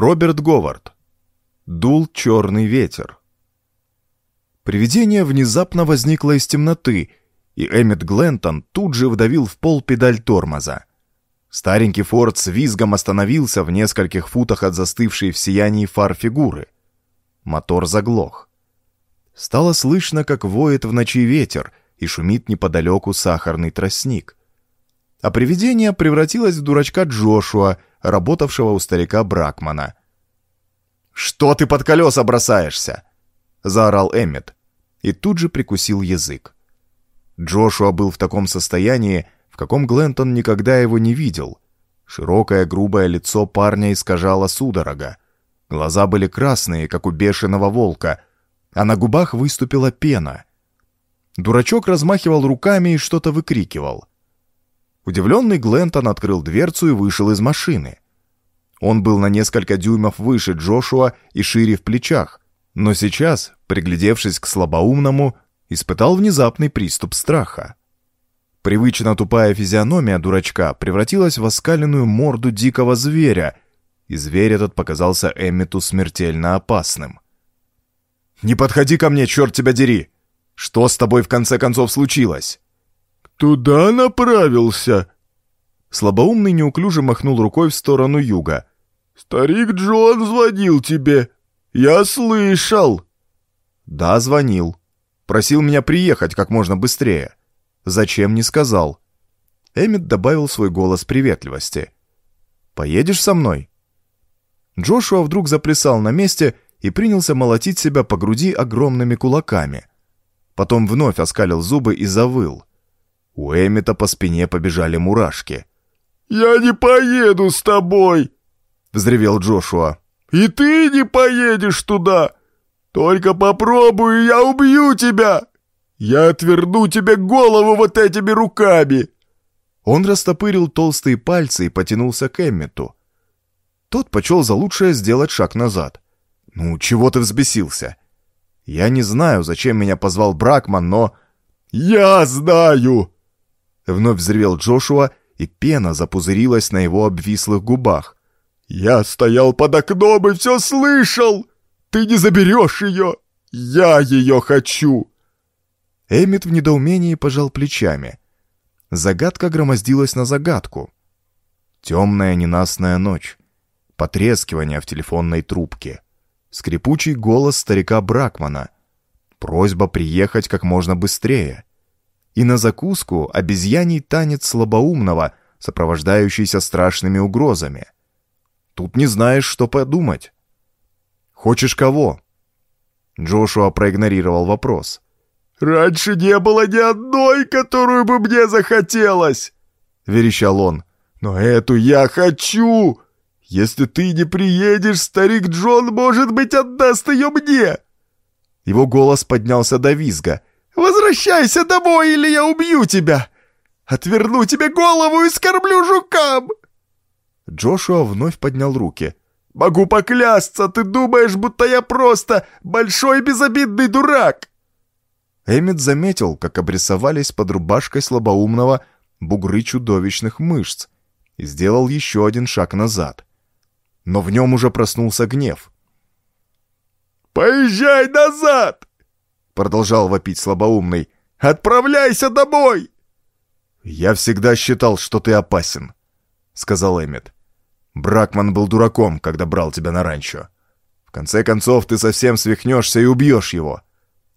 Роберт Говард. Дул черный ветер. Привидение внезапно возникло из темноты, и Эммет Глентон тут же вдавил в пол педаль тормоза. Старенький Форд с визгом остановился в нескольких футах от застывшей в сиянии фар фигуры. Мотор заглох. Стало слышно, как воет в ночи ветер и шумит неподалеку сахарный тростник. А привидение превратилось в дурачка Джошуа, работавшего у старика Бракмана. «Что ты под колеса бросаешься?» — заорал Эммет. И тут же прикусил язык. Джошуа был в таком состоянии, в каком Глентон никогда его не видел. Широкое грубое лицо парня искажало судорога. Глаза были красные, как у бешеного волка, а на губах выступила пена. Дурачок размахивал руками и что-то выкрикивал. Удивленный Глентон открыл дверцу и вышел из машины. Он был на несколько дюймов выше Джошуа и шире в плечах, но сейчас, приглядевшись к слабоумному, испытал внезапный приступ страха. Привычно тупая физиономия дурачка превратилась в оскаленную морду дикого зверя, и зверь этот показался Эммету смертельно опасным. «Не подходи ко мне, черт тебя дери! Что с тобой в конце концов случилось?» «Туда направился!» Слабоумный неуклюже махнул рукой в сторону юга. «Старик Джон звонил тебе. Я слышал!» «Да, звонил. Просил меня приехать как можно быстрее. Зачем, не сказал». Эммет добавил свой голос приветливости. «Поедешь со мной?» Джошуа вдруг заплясал на месте и принялся молотить себя по груди огромными кулаками. Потом вновь оскалил зубы и завыл. У Эммета по спине побежали мурашки. «Я не поеду с тобой!» — взревел Джошуа. «И ты не поедешь туда! Только попробуй, я убью тебя! Я отверну тебе голову вот этими руками!» Он растопырил толстые пальцы и потянулся к Эммету. Тот почел за лучшее сделать шаг назад. «Ну, чего ты взбесился? Я не знаю, зачем меня позвал Бракман, но...» «Я знаю!» Вновь взревел Джошуа, и пена запузырилась на его обвислых губах. «Я стоял под окном и все слышал! Ты не заберешь ее! Я ее хочу!» Эммит в недоумении пожал плечами. Загадка громоздилась на загадку. Темная ненастная ночь. Потрескивание в телефонной трубке. Скрипучий голос старика Бракмана. Просьба приехать как можно быстрее. И на закуску обезьяний танец слабоумного, сопровождающийся страшными угрозами — Тут не знаешь, что подумать. Хочешь кого? Джошуа проигнорировал вопрос. «Раньше не было ни одной, которую бы мне захотелось!» — верещал он. «Но эту я хочу! Если ты не приедешь, старик Джон, может быть, отдаст ее мне!» Его голос поднялся до визга. «Возвращайся домой, или я убью тебя! Отверну тебе голову и скормлю жукам!» Джошуа вновь поднял руки. «Могу поклясться, ты думаешь, будто я просто большой безобидный дурак!» Эммет заметил, как обрисовались под рубашкой слабоумного бугры чудовищных мышц и сделал еще один шаг назад. Но в нем уже проснулся гнев. «Поезжай назад!» — продолжал вопить слабоумный. «Отправляйся домой!» «Я всегда считал, что ты опасен», — сказал Эммет. Бракман был дураком, когда брал тебя на ранчо. В конце концов, ты совсем свихнешься и убьешь его».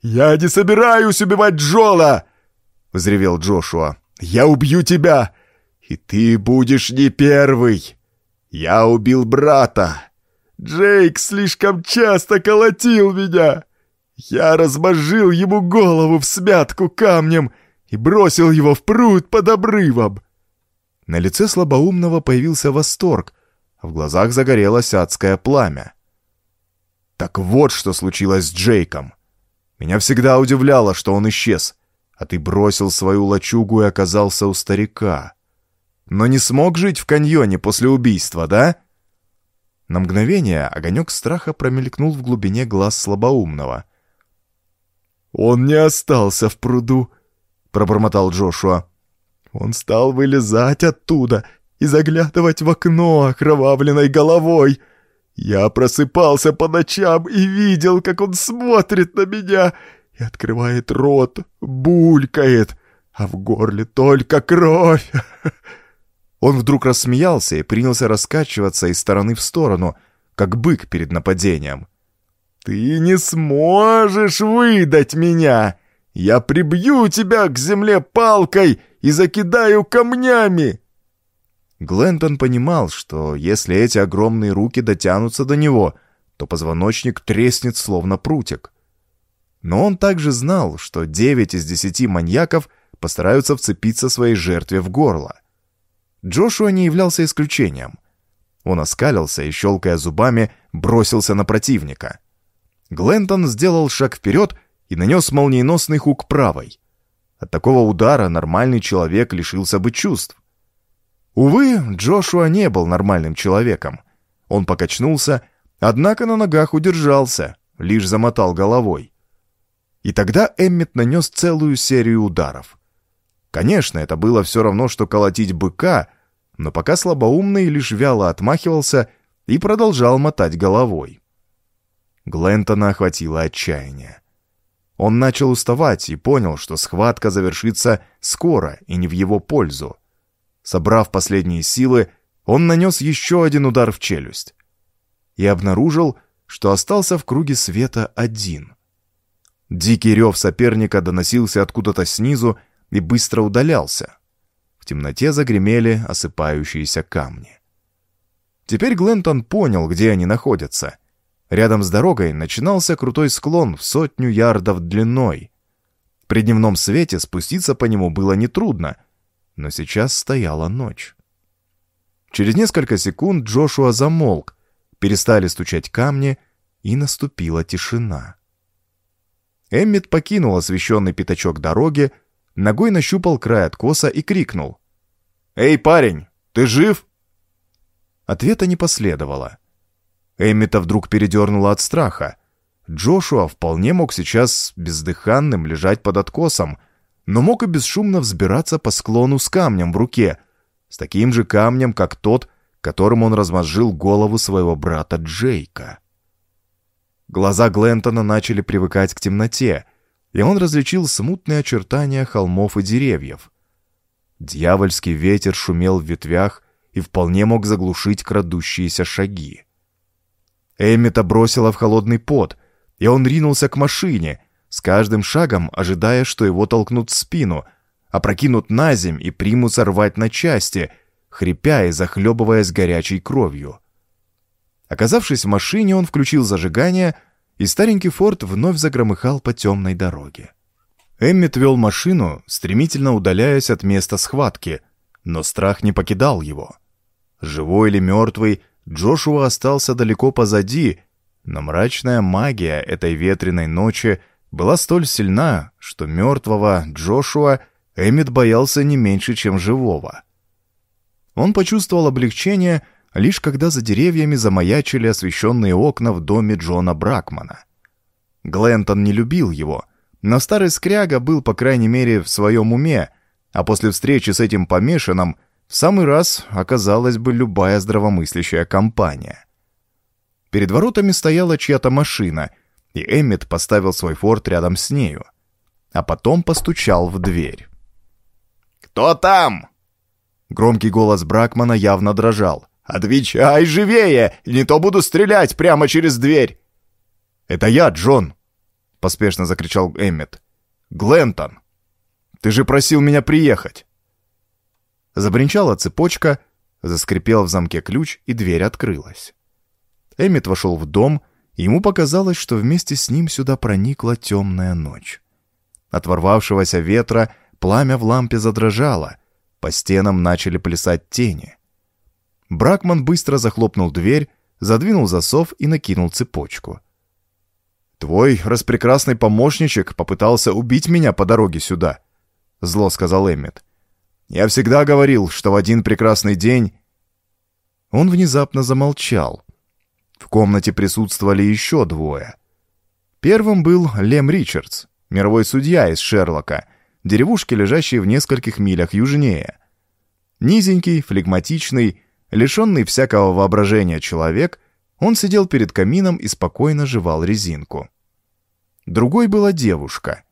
«Я не собираюсь убивать Джола!» — взревел Джошуа. «Я убью тебя, и ты будешь не первый. Я убил брата. Джейк слишком часто колотил меня. Я размозжил ему голову в смятку камнем и бросил его в пруд под обрывом». На лице слабоумного появился восторг — в глазах загорелось адское пламя. Так вот, что случилось с Джейком. Меня всегда удивляло, что он исчез, а ты бросил свою лачугу и оказался у старика. Но не смог жить в каньоне после убийства, да? На мгновение огонек страха промелькнул в глубине глаз слабоумного. «Он не остался в пруду», — пробормотал Джошуа. «Он стал вылезать оттуда и заглядывать в окно окровавленной головой. Я просыпался по ночам и видел, как он смотрит на меня и открывает рот, булькает, а в горле только кровь. Он вдруг рассмеялся и принялся раскачиваться из стороны в сторону, как бык перед нападением. «Ты не сможешь выдать меня! Я прибью тебя к земле палкой и закидаю камнями!» Глентон понимал, что если эти огромные руки дотянутся до него, то позвоночник треснет словно прутик. Но он также знал, что девять из десяти маньяков постараются вцепиться своей жертве в горло. Джошуа не являлся исключением. Он оскалился и, щелкая зубами, бросился на противника. Глентон сделал шаг вперед и нанес молниеносный хук правой. От такого удара нормальный человек лишился бы чувств. Увы, Джошуа не был нормальным человеком. Он покачнулся, однако на ногах удержался, лишь замотал головой. И тогда Эммет нанес целую серию ударов. Конечно, это было все равно, что колотить быка, но пока слабоумный лишь вяло отмахивался и продолжал мотать головой. Глентона охватило отчаяние. Он начал уставать и понял, что схватка завершится скоро и не в его пользу. Собрав последние силы, он нанес еще один удар в челюсть и обнаружил, что остался в круге света один. Дикий рев соперника доносился откуда-то снизу и быстро удалялся. В темноте загремели осыпающиеся камни. Теперь Глентон понял, где они находятся. Рядом с дорогой начинался крутой склон в сотню ярдов длиной. При дневном свете спуститься по нему было нетрудно, но сейчас стояла ночь. Через несколько секунд Джошуа замолк, перестали стучать камни, и наступила тишина. Эммит покинул освещенный пятачок дороги, ногой нащупал край откоса и крикнул. «Эй, парень, ты жив?» Ответа не последовало. Эммита вдруг передернуло от страха. Джошуа вполне мог сейчас бездыханным лежать под откосом, но мог и бесшумно взбираться по склону с камнем в руке, с таким же камнем, как тот, которым он размозжил голову своего брата Джейка. Глаза Глентона начали привыкать к темноте, и он различил смутные очертания холмов и деревьев. Дьявольский ветер шумел в ветвях и вполне мог заглушить крадущиеся шаги. Эммета бросила в холодный пот, и он ринулся к машине, с каждым шагом ожидая, что его толкнут в спину, опрокинут на земь и примутся рвать на части, хрипя и захлебываясь горячей кровью. Оказавшись в машине, он включил зажигание — и старенький форт вновь загромыхал по темной дороге. Эммит вел машину, стремительно удаляясь от места схватки, но страх не покидал его. Живой или мертвый, Джошуа остался далеко позади, но мрачная магия этой ветреной ночи была столь сильна, что мертвого Джошуа Эммит боялся не меньше, чем живого. Он почувствовал облегчение, лишь когда за деревьями замаячили освещенные окна в доме Джона Бракмана. Глентон не любил его, но старый скряга был, по крайней мере, в своем уме, а после встречи с этим помешанным в самый раз оказалась бы любая здравомыслящая компания. Перед воротами стояла чья-то машина, и Эммет поставил свой форт рядом с нею, а потом постучал в дверь. «Кто там?» Громкий голос Бракмана явно дрожал. «Отвечай живее, не то буду стрелять прямо через дверь!» «Это я, Джон!» — поспешно закричал Эммет. «Глентон! Ты же просил меня приехать!» Забринчала цепочка, заскрипел в замке ключ, и дверь открылась. Эммет вошел в дом, и ему показалось, что вместе с ним сюда проникла темная ночь. От ворвавшегося ветра пламя в лампе задрожало, по стенам начали плясать тени. Бракман быстро захлопнул дверь, задвинул засов и накинул цепочку. «Твой распрекрасный помощничек попытался убить меня по дороге сюда», — зло сказал Эммет. «Я всегда говорил, что в один прекрасный день...» Он внезапно замолчал. В комнате присутствовали еще двое. Первым был Лем Ричардс, мировой судья из Шерлока, деревушки, лежащей в нескольких милях южнее. Низенький, флегматичный, Лишенный всякого воображения человек, Он сидел перед камином и спокойно жевал резинку. Другой была девушка.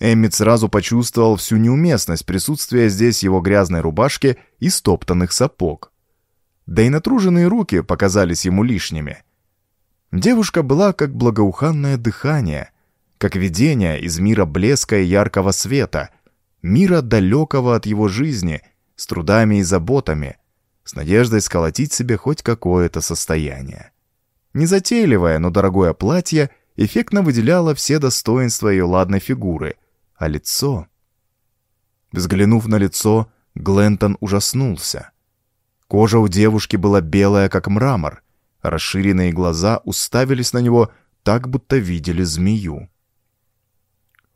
Эммит сразу почувствовал всю неуместность присутствия здесь его грязной рубашки и стоптанных сапог. Да и натруженные руки показались ему лишними. Девушка была как благоуханное дыхание, как видение из мира блеска и яркого света, мира далекого от его жизни, с трудами и заботами, с надеждой сколотить себе хоть какое-то состояние. Незатейливое, но дорогое платье эффектно выделяло все достоинства ее ладной фигуры, а лицо... Взглянув на лицо, Глентон ужаснулся. Кожа у девушки была белая, как мрамор, расширенные глаза уставились на него так, будто видели змею.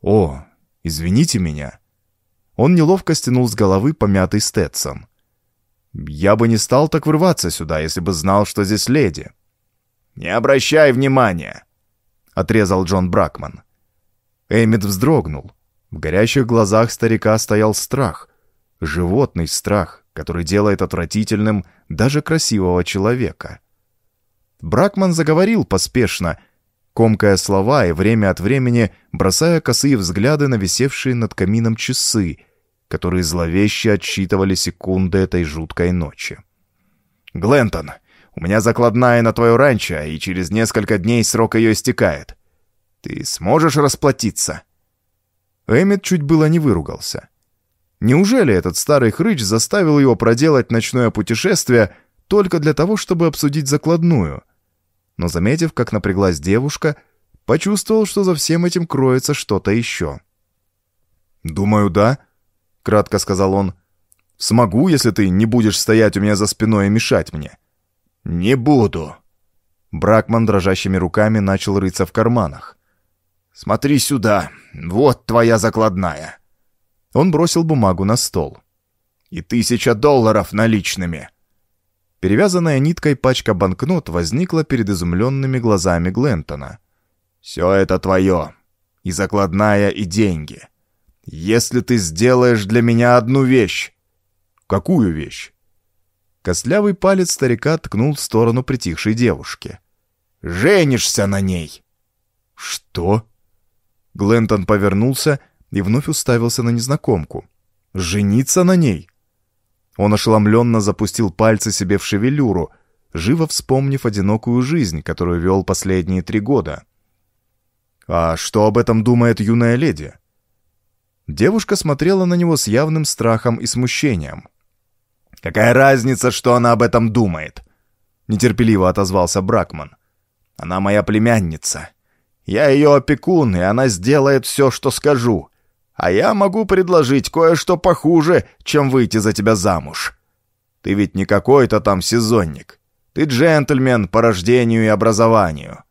«О, извините меня!» Он неловко стянул с головы помятый Стэтсон. Я бы не стал так врываться сюда, если бы знал, что здесь леди». «Не обращай внимания!» — отрезал Джон Бракман. Эммит вздрогнул. В горящих глазах старика стоял страх. Животный страх, который делает отвратительным даже красивого человека. Бракман заговорил поспешно, комкая слова и время от времени бросая косые взгляды на висевшие над камином часы — которые зловеще отсчитывали секунды этой жуткой ночи. «Глентон, у меня закладная на твое ранчо, и через несколько дней срок ее истекает. Ты сможешь расплатиться?» Эммет чуть было не выругался. Неужели этот старый хрыч заставил его проделать ночное путешествие только для того, чтобы обсудить закладную? Но, заметив, как напряглась девушка, почувствовал, что за всем этим кроется что-то еще. «Думаю, да», кратко сказал он. «Смогу, если ты не будешь стоять у меня за спиной и мешать мне». «Не буду». Бракман дрожащими руками начал рыться в карманах. «Смотри сюда, вот твоя закладная». Он бросил бумагу на стол. «И тысяча долларов наличными». Перевязанная ниткой пачка банкнот возникла перед изумленными глазами Глентона. «Все это твое. И закладная, и деньги. «Если ты сделаешь для меня одну вещь». «Какую вещь?» Костлявый палец старика ткнул в сторону притихшей девушки. «Женишься на ней!» «Что?» Глентон повернулся и вновь уставился на незнакомку. «Жениться на ней?» Он ошеломленно запустил пальцы себе в шевелюру, живо вспомнив одинокую жизнь, которую вел последние три года. «А что об этом думает юная леди?» Девушка смотрела на него с явным страхом и смущением. «Какая разница, что она об этом думает?» Нетерпеливо отозвался Бракман. «Она моя племянница. Я ее опекун, и она сделает все, что скажу. А я могу предложить кое-что похуже, чем выйти за тебя замуж. Ты ведь не какой-то там сезонник. Ты джентльмен по рождению и образованию».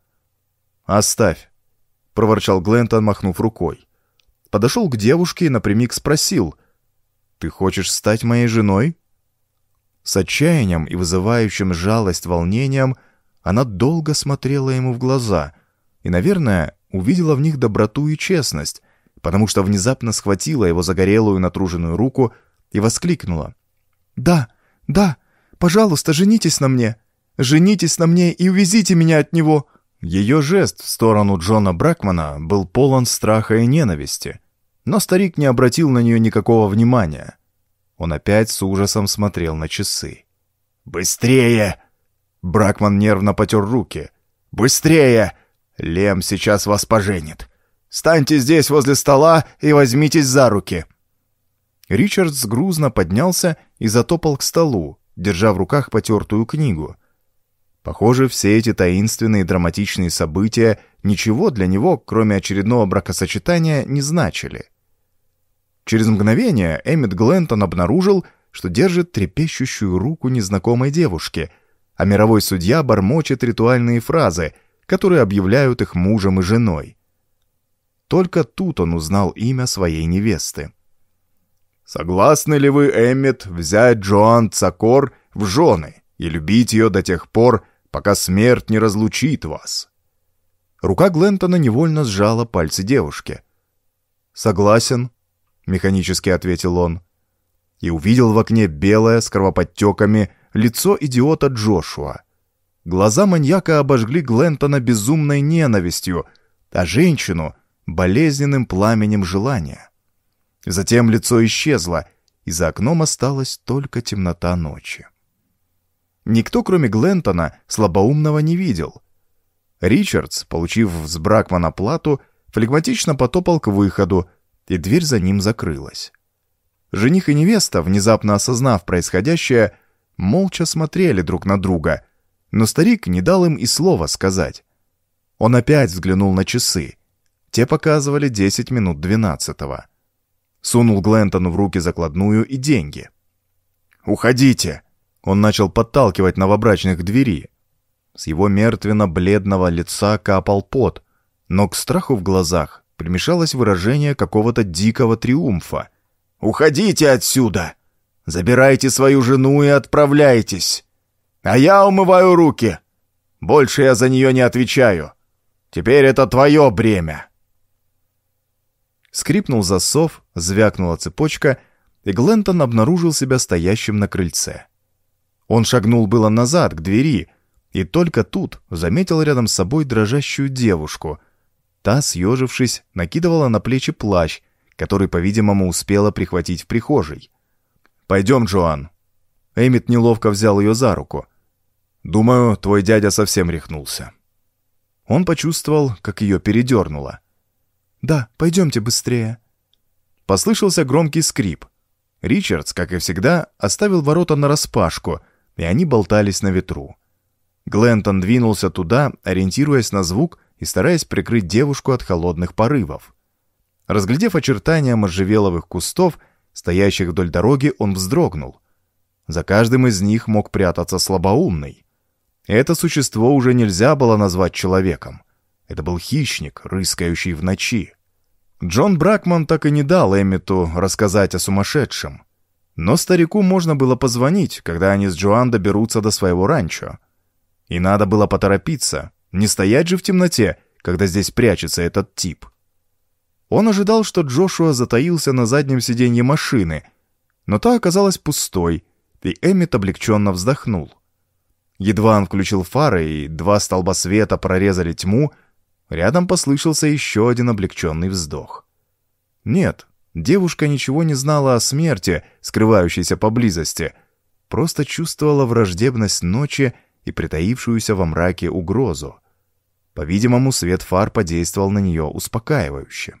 «Оставь», — проворчал Глентон, махнув рукой подошел к девушке и напрямик спросил, «Ты хочешь стать моей женой?» С отчаянием и вызывающим жалость волнением она долго смотрела ему в глаза и, наверное, увидела в них доброту и честность, потому что внезапно схватила его загорелую натруженную руку и воскликнула. «Да, да, пожалуйста, женитесь на мне! Женитесь на мне и увезите меня от него!» Ее жест в сторону Джона Бракмана был полон страха и ненависти, но старик не обратил на нее никакого внимания. Он опять с ужасом смотрел на часы. «Быстрее!» Бракман нервно потер руки. «Быстрее! Лем сейчас вас поженит. Станьте здесь возле стола и возьмитесь за руки!» Ричардс грузно поднялся и затопал к столу, держа в руках потертую книгу. Похоже, все эти таинственные драматичные события ничего для него, кроме очередного бракосочетания, не значили. Через мгновение Эммит Глентон обнаружил, что держит трепещущую руку незнакомой девушки, а мировой судья бормочет ритуальные фразы, которые объявляют их мужем и женой. Только тут он узнал имя своей невесты. «Согласны ли вы, Эммит, взять Джоан Цакор в жены и любить ее до тех пор, пока смерть не разлучит вас?» Рука Глентона невольно сжала пальцы девушки. «Согласен», — механически ответил он. И увидел в окне белое с кровоподтеками лицо идиота Джошуа. Глаза маньяка обожгли Глентона безумной ненавистью, а женщину — болезненным пламенем желания. Затем лицо исчезло, и за окном осталась только темнота ночи. Никто, кроме Глентона, слабоумного не видел. Ричардс, получив с Бракмана плату, флегматично потопал к выходу, и дверь за ним закрылась. Жених и невеста, внезапно осознав происходящее, молча смотрели друг на друга, но старик не дал им и слова сказать. Он опять взглянул на часы. Те показывали 10 минут двенадцатого. Сунул Глентону в руки закладную и деньги. «Уходите!» Он начал подталкивать новобрачных к двери. С его мертвенно-бледного лица капал пот, но к страху в глазах примешалось выражение какого-то дикого триумфа. «Уходите отсюда! Забирайте свою жену и отправляйтесь! А я умываю руки! Больше я за нее не отвечаю! Теперь это твое бремя!» Скрипнул засов, звякнула цепочка, и Глентон обнаружил себя стоящим на крыльце. Он шагнул было назад, к двери, и только тут заметил рядом с собой дрожащую девушку. Та, съежившись, накидывала на плечи плащ, который, по-видимому, успела прихватить в прихожей. «Пойдем, Джоан». Эмит неловко взял ее за руку. «Думаю, твой дядя совсем рехнулся». Он почувствовал, как ее передернуло. «Да, пойдемте быстрее». Послышался громкий скрип. Ричардс, как и всегда, оставил ворота нараспашку, и они болтались на ветру. Глентон двинулся туда, ориентируясь на звук и стараясь прикрыть девушку от холодных порывов. Разглядев очертания можжевеловых кустов, стоящих вдоль дороги, он вздрогнул. За каждым из них мог прятаться слабоумный. Это существо уже нельзя было назвать человеком. Это был хищник, рыскающий в ночи. Джон Бракман так и не дал Эммету рассказать о сумасшедшем. Но старику можно было позвонить, когда они с Джоан доберутся до своего ранчо. И надо было поторопиться, не стоять же в темноте, когда здесь прячется этот тип. Он ожидал, что Джошуа затаился на заднем сиденье машины, но та оказалась пустой, и Эммит облегченно вздохнул. Едва он включил фары, и два столба света прорезали тьму, рядом послышался еще один облегченный вздох. Нет, девушка ничего не знала о смерти, скрывающейся поблизости, просто чувствовала враждебность ночи и притаившуюся во мраке угрозу. По-видимому, свет фар подействовал на нее успокаивающе.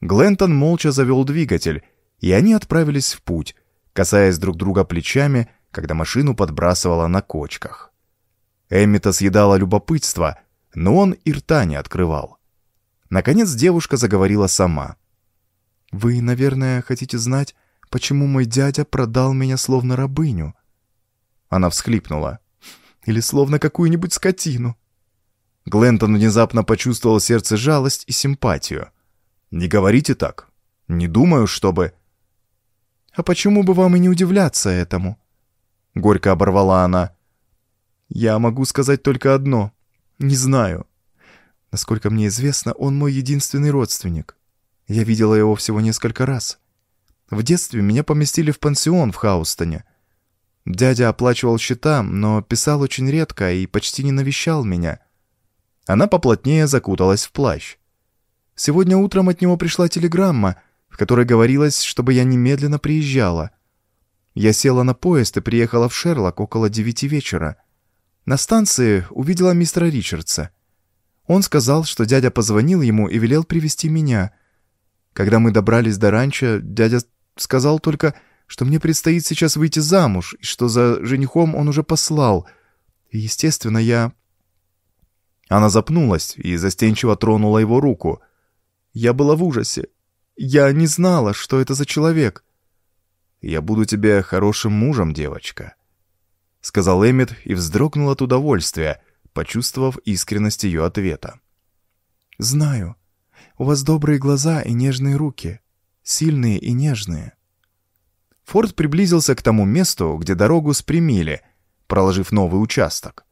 Глентон молча завел двигатель, и они отправились в путь, касаясь друг друга плечами, когда машину подбрасывала на кочках. Эммита съедала любопытство, но он и рта не открывал. Наконец девушка заговорила сама. «Вы, наверное, хотите знать, почему мой дядя продал меня словно рабыню?» Она всхлипнула. «Или словно какую-нибудь скотину?» Глентон внезапно почувствовал сердце жалость и симпатию. «Не говорите так. Не думаю, чтобы...» «А почему бы вам и не удивляться этому?» Горько оборвала она. «Я могу сказать только одно. Не знаю. Насколько мне известно, он мой единственный родственник. Я видела его всего несколько раз. В детстве меня поместили в пансион в Хаустоне. Дядя оплачивал счета, но писал очень редко и почти не навещал меня. Она поплотнее закуталась в плащ. Сегодня утром от него пришла телеграмма, в которой говорилось, чтобы я немедленно приезжала. Я села на поезд и приехала в Шерлок около девяти вечера. На станции увидела мистера Ричардса. Он сказал, что дядя позвонил ему и велел привести меня. Когда мы добрались до ранчо, дядя сказал только что мне предстоит сейчас выйти замуж, и что за женихом он уже послал. И, естественно, я...» Она запнулась и застенчиво тронула его руку. «Я была в ужасе. Я не знала, что это за человек». «Я буду тебе хорошим мужем, девочка», — сказал Эммет и вздрогнул от удовольствия, почувствовав искренность ее ответа. «Знаю. У вас добрые глаза и нежные руки. Сильные и нежные. Форд приблизился к тому месту, где дорогу спрямили, проложив новый участок.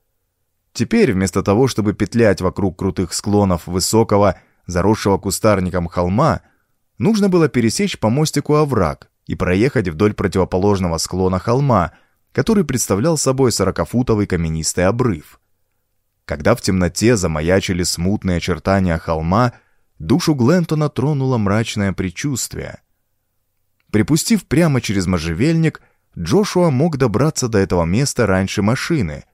Теперь, вместо того, чтобы петлять вокруг крутых склонов высокого, заросшего кустарником холма, нужно было пересечь по мостику овраг и проехать вдоль противоположного склона холма, который представлял собой сорокафутовый каменистый обрыв. Когда в темноте замаячили смутные очертания холма, душу Глентона тронуло мрачное предчувствие. Припустив прямо через можжевельник, Джошуа мог добраться до этого места раньше машины.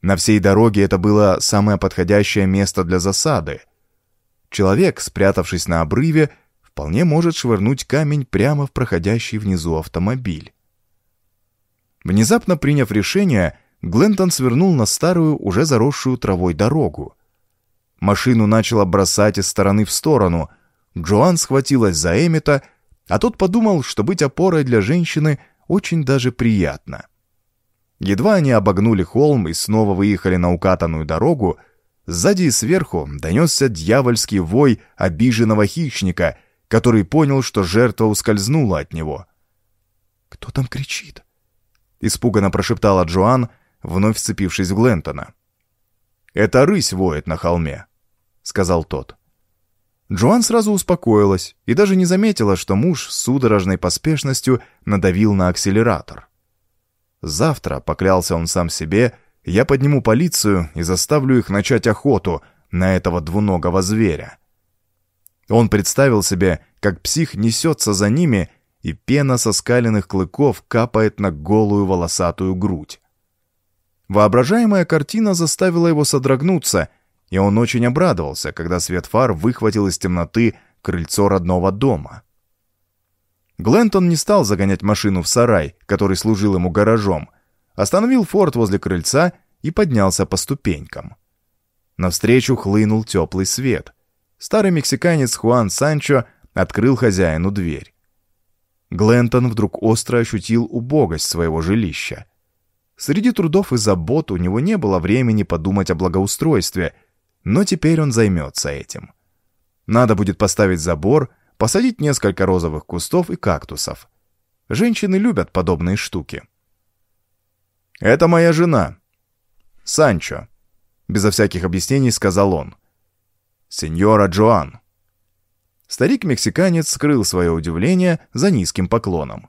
На всей дороге это было самое подходящее место для засады. Человек, спрятавшись на обрыве, вполне может швырнуть камень прямо в проходящий внизу автомобиль. Внезапно приняв решение, Глентон свернул на старую, уже заросшую травой дорогу. Машину начало бросать из стороны в сторону. Джоан схватилась за Эмита, а тот подумал, что быть опорой для женщины очень даже приятно. Едва они обогнули холм и снова выехали на укатанную дорогу, сзади и сверху донесся дьявольский вой обиженного хищника, который понял, что жертва ускользнула от него. «Кто там кричит?» — испуганно прошептала Джоан, вновь вцепившись в Глентона. «Это рысь воет на холме», — сказал тот. Джоан сразу успокоилась и даже не заметила, что муж с судорожной поспешностью надавил на акселератор. «Завтра», — поклялся он сам себе, — «я подниму полицию и заставлю их начать охоту на этого двуногого зверя». Он представил себе, как псих несется за ними, и пена со скаленных клыков капает на голую волосатую грудь. Воображаемая картина заставила его содрогнуться — и он очень обрадовался, когда свет фар выхватил из темноты крыльцо родного дома. Глентон не стал загонять машину в сарай, который служил ему гаражом, остановил форт возле крыльца и поднялся по ступенькам. Навстречу хлынул теплый свет. Старый мексиканец Хуан Санчо открыл хозяину дверь. Глентон вдруг остро ощутил убогость своего жилища. Среди трудов и забот у него не было времени подумать о благоустройстве, но теперь он займется этим. Надо будет поставить забор, посадить несколько розовых кустов и кактусов. Женщины любят подобные штуки. «Это моя жена. Санчо», — безо всяких объяснений сказал он. «Сеньора Джоан». Старик-мексиканец скрыл свое удивление за низким поклоном.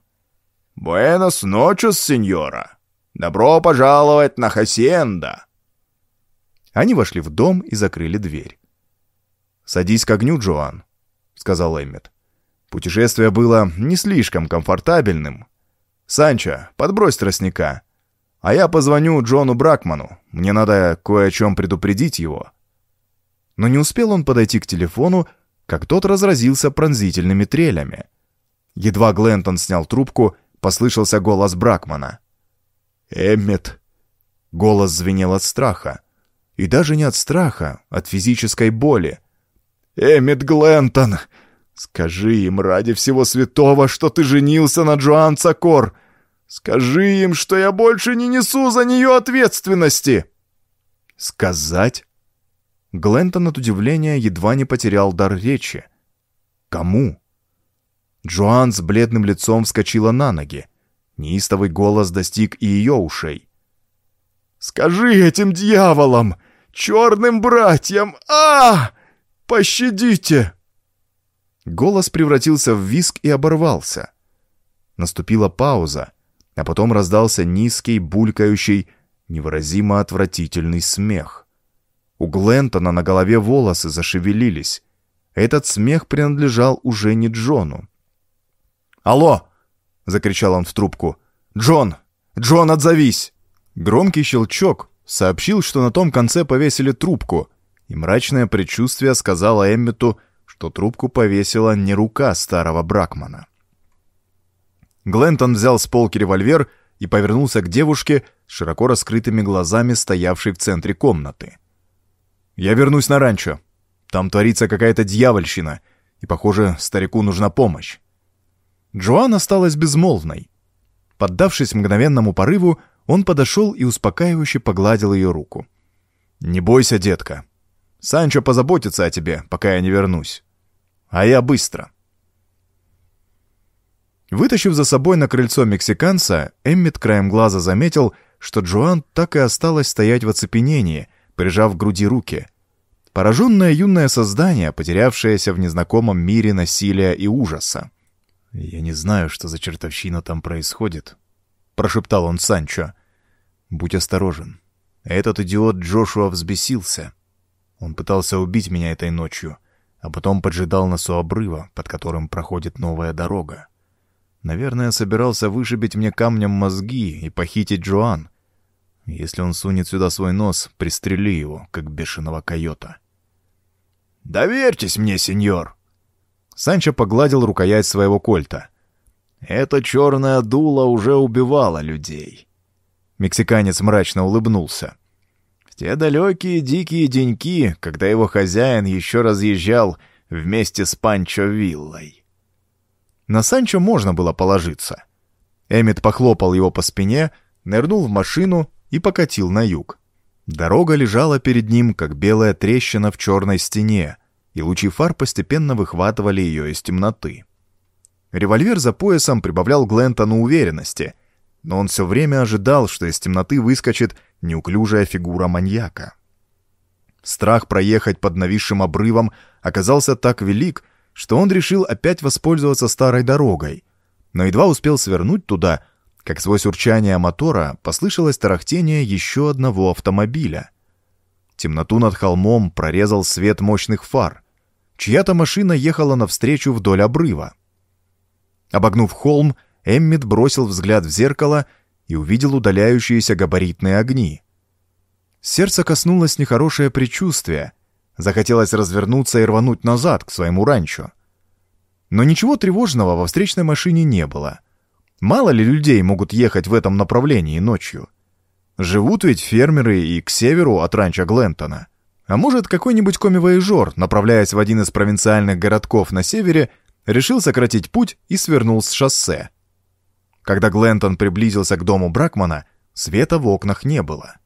«Буэнос ночес, сеньора! Добро пожаловать на Хасенда!» Они вошли в дом и закрыли дверь. «Садись к огню, Джоан», — сказал Эммет. Путешествие было не слишком комфортабельным. «Санчо, подбрось тростника. А я позвоню Джону Бракману. Мне надо кое о чем предупредить его». Но не успел он подойти к телефону, как тот разразился пронзительными трелями. Едва Глентон снял трубку, послышался голос Бракмана. «Эммет!» Голос звенел от страха. И даже не от страха, от физической боли. «Эммит Глентон, скажи им ради всего святого, что ты женился на Джоан Цакор. Скажи им, что я больше не несу за нее ответственности!» «Сказать?» Глентон от удивления едва не потерял дар речи. «Кому?» Джоан с бледным лицом вскочила на ноги. Неистовый голос достиг и ее ушей. «Скажи этим дьяволам! Черным братьям! а Пощадите!» Голос превратился в виск и оборвался. Наступила пауза, а потом раздался низкий, булькающий, невыразимо отвратительный смех. У Глентона на голове волосы зашевелились. Этот смех принадлежал уже не Джону. «Алло!» — закричал он в трубку. «Джон! Джон, отзовись!» Громкий щелчок сообщил, что на том конце повесили трубку, и мрачное предчувствие сказала Эммету, что трубку повесила не рука старого Бракмана. Глентон взял с полки револьвер и повернулся к девушке широко раскрытыми глазами, стоявшей в центре комнаты. «Я вернусь на ранчо. Там творится какая-то дьявольщина, и, похоже, старику нужна помощь». Джоан осталась безмолвной. Поддавшись мгновенному порыву, он подошел и успокаивающе погладил ее руку. «Не бойся, детка. Санчо позаботится о тебе, пока я не вернусь. А я быстро». Вытащив за собой на крыльцо мексиканца, Эммит краем глаза заметил, что Джоан так и осталась стоять в оцепенении, прижав к груди руки. Пораженное юное создание, потерявшееся в незнакомом мире насилия и ужаса. «Я не знаю, что за чертовщина там происходит», — прошептал он Санчо. «Будь осторожен. Этот идиот Джошуа взбесился. Он пытался убить меня этой ночью, а потом поджидал нас у обрыва, под которым проходит новая дорога. Наверное, собирался вышибить мне камнем мозги и похитить Джоан. Если он сунет сюда свой нос, пристрели его, как бешеного койота». «Доверьтесь мне, сеньор!» Санчо погладил рукоять своего кольта. «Это черное дуло уже убивало людей». Мексиканец мрачно улыбнулся. В те далекие дикие деньки, когда его хозяин еще разъезжал вместе с Панчо Виллой. На Санчо можно было положиться. Эммет похлопал его по спине, нырнул в машину и покатил на юг. Дорога лежала перед ним, как белая трещина в черной стене, и лучи фар постепенно выхватывали ее из темноты. Револьвер за поясом прибавлял Глентону уверенности, но он все время ожидал, что из темноты выскочит неуклюжая фигура маньяка. Страх проехать под нависшим обрывом оказался так велик, что он решил опять воспользоваться старой дорогой, но едва успел свернуть туда, как сквозь урчание мотора послышалось тарахтение еще одного автомобиля. Темноту над холмом прорезал свет мощных фар. Чья-то машина ехала навстречу вдоль обрыва. Обогнув холм, Эммит бросил взгляд в зеркало и увидел удаляющиеся габаритные огни. Сердце коснулось нехорошее предчувствие. Захотелось развернуться и рвануть назад к своему ранчо. Но ничего тревожного во встречной машине не было. Мало ли людей могут ехать в этом направлении ночью. Живут ведь фермеры и к северу от ранчо Глентона. А может, какой-нибудь комивояжер, направляясь в один из провинциальных городков на севере, решил сократить путь и свернул с шоссе. Когда Глентон приблизился к дому Бракмана, света в окнах не было.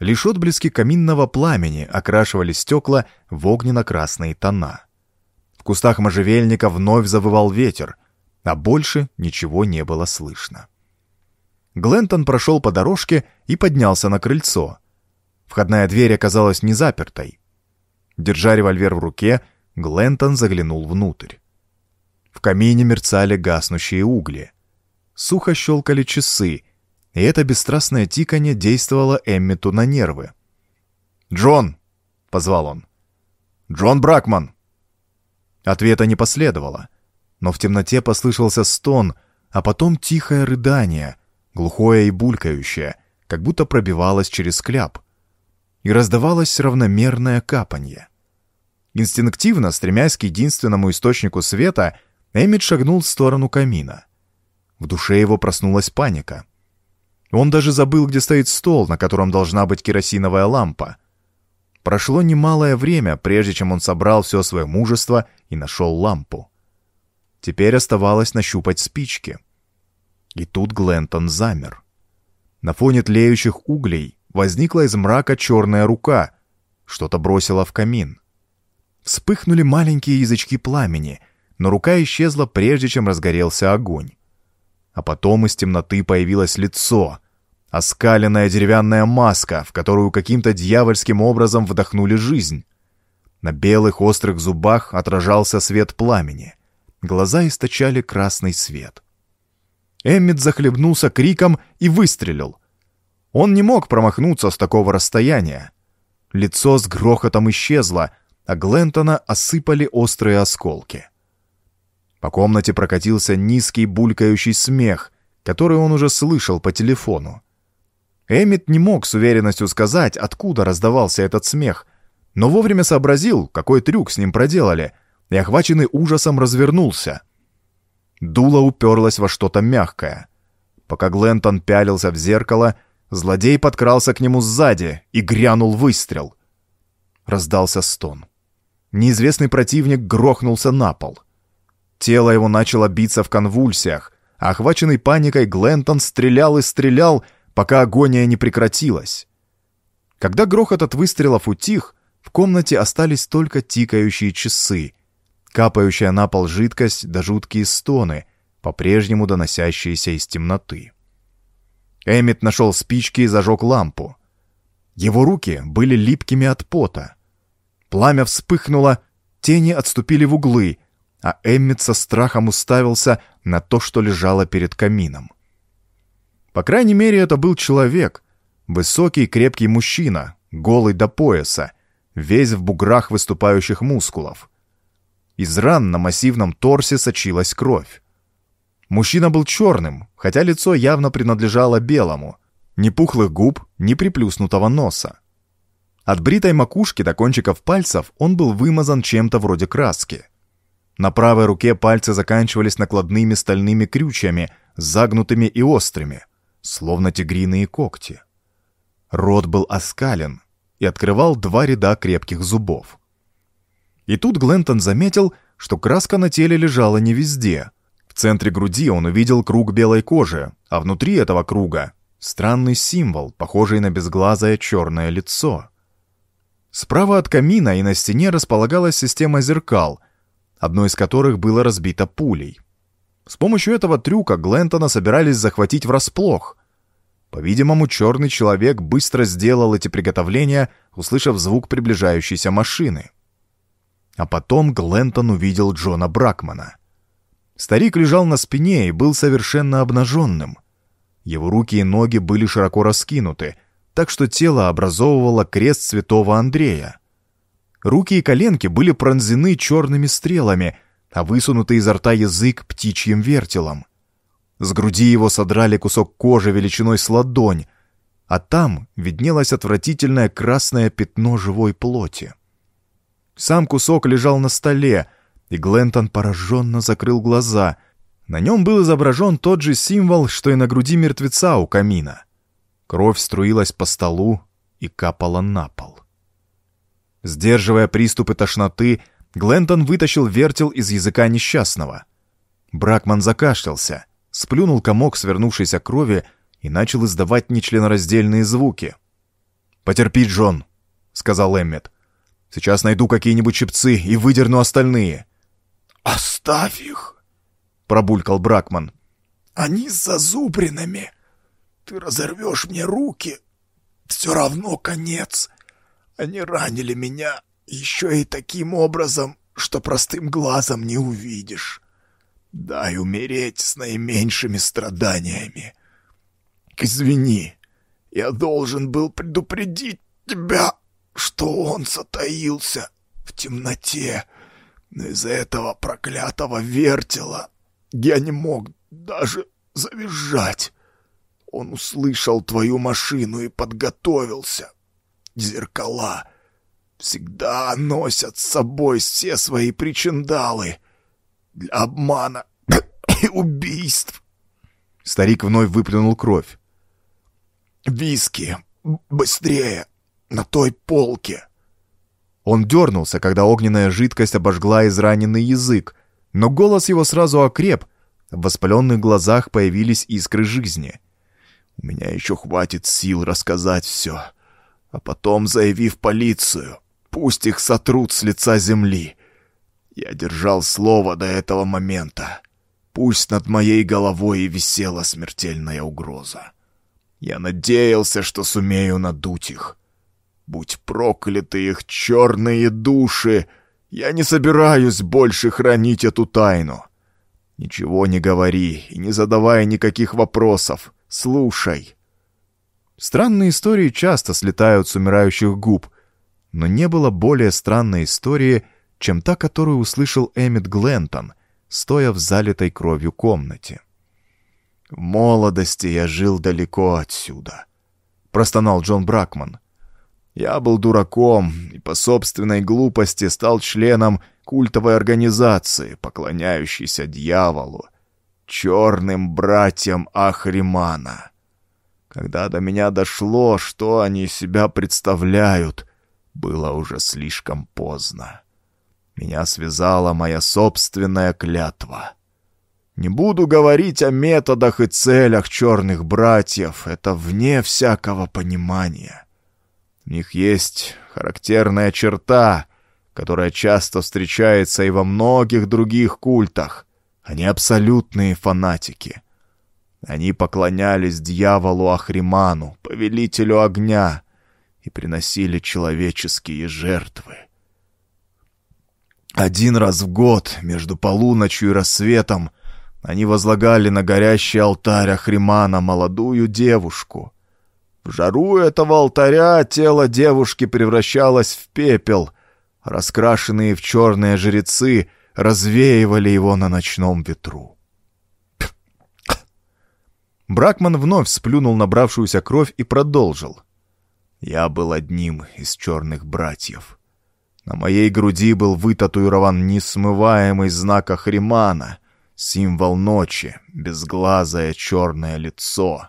Лишь отблески каминного пламени окрашивали стекла в огненно-красные тона. В кустах можжевельника вновь завывал ветер — а больше ничего не было слышно. Глентон прошел по дорожке и поднялся на крыльцо. Входная дверь оказалась не запертой. Держа револьвер в руке, Глентон заглянул внутрь. В камине мерцали гаснущие угли. Сухо щелкали часы, и это бесстрастное тиканье действовало Эммету на нервы. «Джон!» — позвал он. «Джон Бракман!» Ответа не последовало но в темноте послышался стон, а потом тихое рыдание, глухое и булькающее, как будто пробивалось через кляп. И раздавалось равномерное капанье. Инстинктивно, стремясь к единственному источнику света, Эммит шагнул в сторону камина. В душе его проснулась паника. Он даже забыл, где стоит стол, на котором должна быть керосиновая лампа. Прошло немалое время, прежде чем он собрал все свое мужество и нашел лампу. Теперь оставалось нащупать спички. И тут Глентон замер. На фоне тлеющих углей возникла из мрака черная рука, что-то бросила в камин. Вспыхнули маленькие язычки пламени, но рука исчезла, прежде чем разгорелся огонь. А потом из темноты появилось лицо, оскаленная деревянная маска, в которую каким-то дьявольским образом вдохнули жизнь. На белых острых зубах отражался свет пламени. Глаза источали красный свет. Эммит захлебнулся криком и выстрелил. Он не мог промахнуться с такого расстояния. Лицо с грохотом исчезло, а Глентона осыпали острые осколки. По комнате прокатился низкий булькающий смех, который он уже слышал по телефону. Эммит не мог с уверенностью сказать, откуда раздавался этот смех, но вовремя сообразил, какой трюк с ним проделали — и, охваченный ужасом, развернулся. Дуло уперлось во что-то мягкое. Пока Глентон пялился в зеркало, злодей подкрался к нему сзади и грянул выстрел. Раздался стон. Неизвестный противник грохнулся на пол. Тело его начало биться в конвульсиях, а охваченный паникой Глентон стрелял и стрелял, пока агония не прекратилась. Когда грохот от выстрелов утих, в комнате остались только тикающие часы, капающая на пол жидкость да жуткие стоны, по-прежнему доносящиеся из темноты. Эммит нашел спички и зажег лампу. Его руки были липкими от пота. Пламя вспыхнуло, тени отступили в углы, а Эммит со страхом уставился на то, что лежало перед камином. По крайней мере, это был человек. Высокий крепкий мужчина, голый до пояса, весь в буграх выступающих мускулов. Из ран на массивном торсе сочилась кровь. Мужчина был черным, хотя лицо явно принадлежало белому. Ни пухлых губ, ни приплюснутого носа. От бритой макушки до кончиков пальцев он был вымазан чем-то вроде краски. На правой руке пальцы заканчивались накладными стальными крючьями, загнутыми и острыми, словно тигриные когти. Рот был оскален и открывал два ряда крепких зубов. И тут Глентон заметил, что краска на теле лежала не везде. В центре груди он увидел круг белой кожи, а внутри этого круга — странный символ, похожий на безглазое черное лицо — Справа от камина и на стене располагалась система зеркал, одно из которых было разбито пулей. С помощью этого трюка Глентона собирались захватить врасплох. По-видимому, черный человек быстро сделал эти приготовления, услышав звук приближающейся машины. А потом Глентон увидел Джона Бракмана. Старик лежал на спине и был совершенно обнаженным. Его руки и ноги были широко раскинуты — так что тело образовывало крест святого Андрея. Руки и коленки были пронзены черными стрелами, а высунутый изо рта язык птичьим вертелом. С груди его содрали кусок кожи величиной с ладонь, а там виднелось отвратительное красное пятно живой плоти. Сам кусок лежал на столе, и Глентон пораженно закрыл глаза. На нем был изображен тот же символ, что и на груди мертвеца у камина. Кровь струилась по столу и капала на пол. Сдерживая приступы тошноты, Глентон вытащил вертел из языка несчастного. Бракман закашлялся, сплюнул комок свернувшейся крови и начал издавать нечленораздельные звуки. «Потерпи, Джон», — сказал Эммет. «Сейчас найду какие-нибудь щипцы и выдерну остальные». «Оставь их», — пробулькал Бракман. «Они с зазубринами. Ты разорвешь мне руки. Все равно конец. Они ранили меня еще и таким образом, что простым глазом не увидишь. Дай умереть с наименьшими страданиями. Извини, я должен был предупредить тебя, что он затаился в темноте, но из-за этого проклятого вертела я не мог даже завизжать. Он услышал твою машину и подготовился. Зеркала всегда носят с собой все свои причиндалы для обмана и убийств. Старик вновь выплюнул кровь. «Виски! Быстрее! На той полке!» Он дернулся, когда огненная жидкость обожгла израненный язык, но голос его сразу окреп, в воспаленных глазах появились искры жизни — у меня еще хватит сил рассказать все. А потом, заявив полицию, пусть их сотрут с лица земли. Я держал слово до этого момента. Пусть над моей головой и висела смертельная угроза. Я надеялся, что сумею надуть их. Будь прокляты их черные души! Я не собираюсь больше хранить эту тайну. Ничего не говори и не задавай никаких вопросов. Слушай. Странные истории часто слетают с умирающих губ, но не было более странной истории, чем та, которую услышал Эммет Глентон, стоя в залитой кровью комнате. «В молодости я жил далеко отсюда», — простонал Джон Бракман. «Я был дураком и по собственной глупости стал членом культовой организации, поклоняющейся дьяволу, черным братьям Ахримана. Когда до меня дошло, что они себя представляют, было уже слишком поздно. Меня связала моя собственная клятва. Не буду говорить о методах и целях черных братьев, это вне всякого понимания. У них есть характерная черта, которая часто встречается и во многих других культах. Они абсолютные фанатики. Они поклонялись дьяволу Ахриману, повелителю огня, и приносили человеческие жертвы. Один раз в год, между полуночью и рассветом, Они возлагали на горящий алтарь Ахримана молодую девушку. В жару этого алтаря тело девушки превращалось в пепел, раскрашенные в черные жрецы развеивали его на ночном ветру. Бракман вновь сплюнул набравшуюся кровь и продолжил. «Я был одним из черных братьев. На моей груди был вытатуирован несмываемый знак Ахримана, символ ночи, безглазое черное лицо.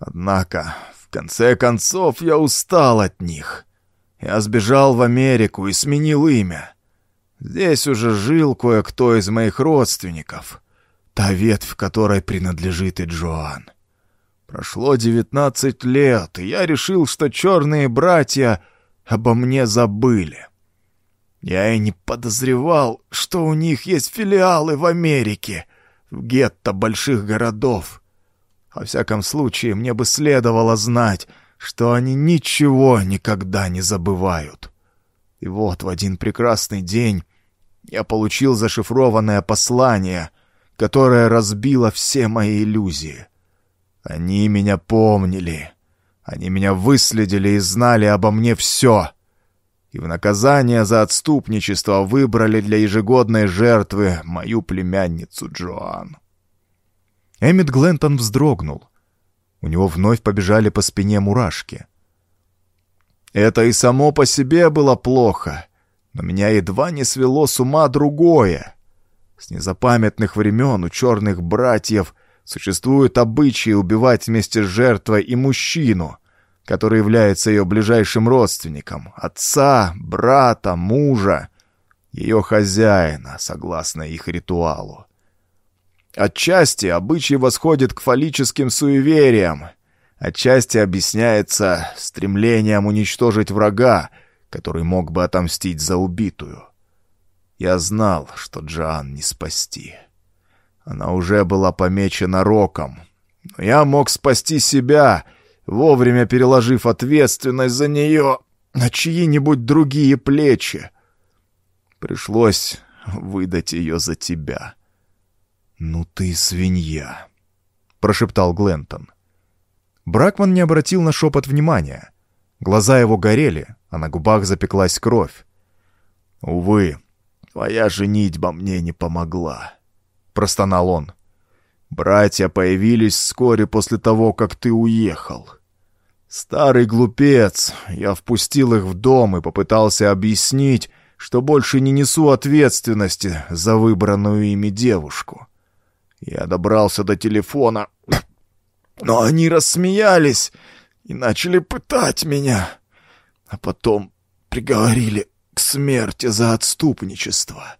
Однако, конце концов, я устал от них. Я сбежал в Америку и сменил имя. Здесь уже жил кое-кто из моих родственников, та ветвь, которой принадлежит и Джоан. Прошло девятнадцать лет, и я решил, что черные братья обо мне забыли. Я и не подозревал, что у них есть филиалы в Америке, в гетто больших городов. Во всяком случае, мне бы следовало знать, что они ничего никогда не забывают. И вот в один прекрасный день я получил зашифрованное послание, которое разбило все мои иллюзии — они меня помнили. Они меня выследили и знали обо мне все. И в наказание за отступничество выбрали для ежегодной жертвы мою племянницу Джоан. Эммит Глентон вздрогнул. У него вновь побежали по спине мурашки. Это и само по себе было плохо, но меня едва не свело с ума другое. С незапамятных времен у черных братьев — Существует обычай убивать вместе с жертвой и мужчину, который является ее ближайшим родственником, отца, брата, мужа, ее хозяина, согласно их ритуалу. Отчасти обычай восходит к фаллическим суевериям, отчасти объясняется стремлением уничтожить врага, который мог бы отомстить за убитую. Я знал, что Джоан не спасти. Она уже была помечена роком. Но я мог спасти себя, вовремя переложив ответственность за нее на чьи-нибудь другие плечи. Пришлось выдать ее за тебя. «Ну ты свинья», — прошептал Глентон. Бракман не обратил на шепот внимания. Глаза его горели, а на губах запеклась кровь. «Увы, твоя женитьба мне не помогла простонал он. «Братья появились вскоре после того, как ты уехал. Старый глупец, я впустил их в дом и попытался объяснить, что больше не несу ответственности за выбранную ими девушку. Я добрался до телефона, но они рассмеялись и начали пытать меня, а потом приговорили к смерти за отступничество».